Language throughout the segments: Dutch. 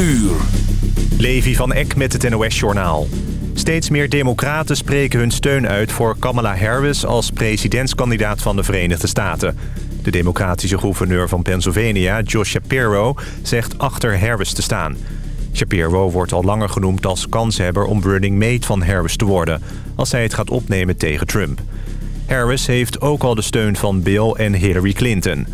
uur. Levi van Eck met het NOS-journaal. Steeds meer democraten spreken hun steun uit voor Kamala Harris... als presidentskandidaat van de Verenigde Staten. De democratische gouverneur van Pennsylvania, Josh Shapiro... zegt achter Harris te staan. Shapiro wordt al langer genoemd als kanshebber om running mate van Harris te worden... als zij het gaat opnemen tegen Trump. Harris heeft ook al de steun van Bill en Hillary Clinton...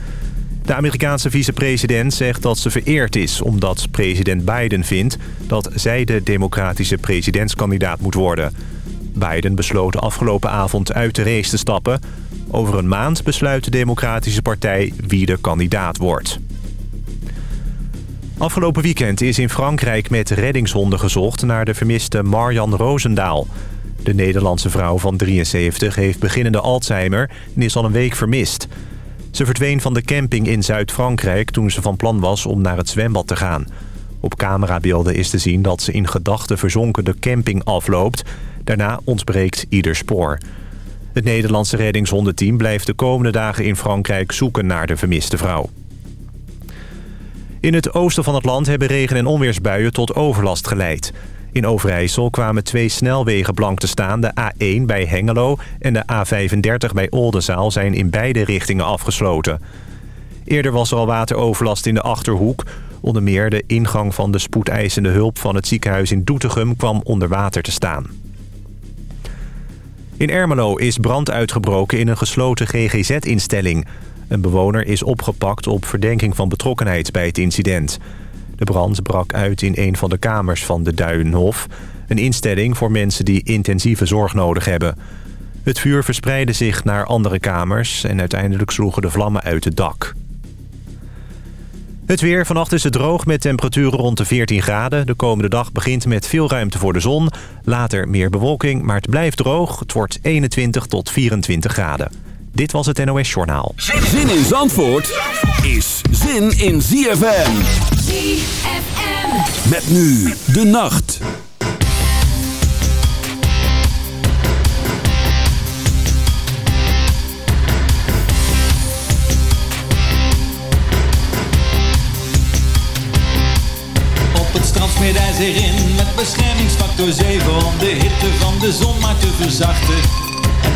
De Amerikaanse vicepresident zegt dat ze vereerd is... omdat president Biden vindt dat zij de democratische presidentskandidaat moet worden. Biden besloot afgelopen avond uit de race te stappen. Over een maand besluit de Democratische Partij wie de kandidaat wordt. Afgelopen weekend is in Frankrijk met reddingshonden gezocht... naar de vermiste Marjan Roosendaal. De Nederlandse vrouw van 73 heeft beginnende Alzheimer... en is al een week vermist... Ze verdween van de camping in Zuid-Frankrijk toen ze van plan was om naar het zwembad te gaan. Op camerabeelden is te zien dat ze in gedachten verzonken de camping afloopt. Daarna ontbreekt ieder spoor. Het Nederlandse reddingshondenteam blijft de komende dagen in Frankrijk zoeken naar de vermiste vrouw. In het oosten van het land hebben regen- en onweersbuien tot overlast geleid. In Overijssel kwamen twee snelwegen blank te staan. De A1 bij Hengelo en de A35 bij Oldenzaal zijn in beide richtingen afgesloten. Eerder was er al wateroverlast in de Achterhoek. Onder meer de ingang van de spoedeisende hulp van het ziekenhuis in Doetinchem kwam onder water te staan. In Ermelo is brand uitgebroken in een gesloten GGZ-instelling. Een bewoner is opgepakt op verdenking van betrokkenheid bij het incident. De brand brak uit in een van de kamers van de Duinhof. Een instelling voor mensen die intensieve zorg nodig hebben. Het vuur verspreidde zich naar andere kamers... en uiteindelijk sloegen de vlammen uit het dak. Het weer. Vannacht is het droog met temperaturen rond de 14 graden. De komende dag begint met veel ruimte voor de zon. Later meer bewolking, maar het blijft droog. Het wordt 21 tot 24 graden. Dit was het NOS Journaal. Zin in Zandvoort is zin in ZFM. ZFM. Met nu de nacht. Op het strand smeert hij zich in met beschermingsfactor 7 om de hitte van de zon maar te verzachten.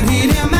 Maravilha, maravilha.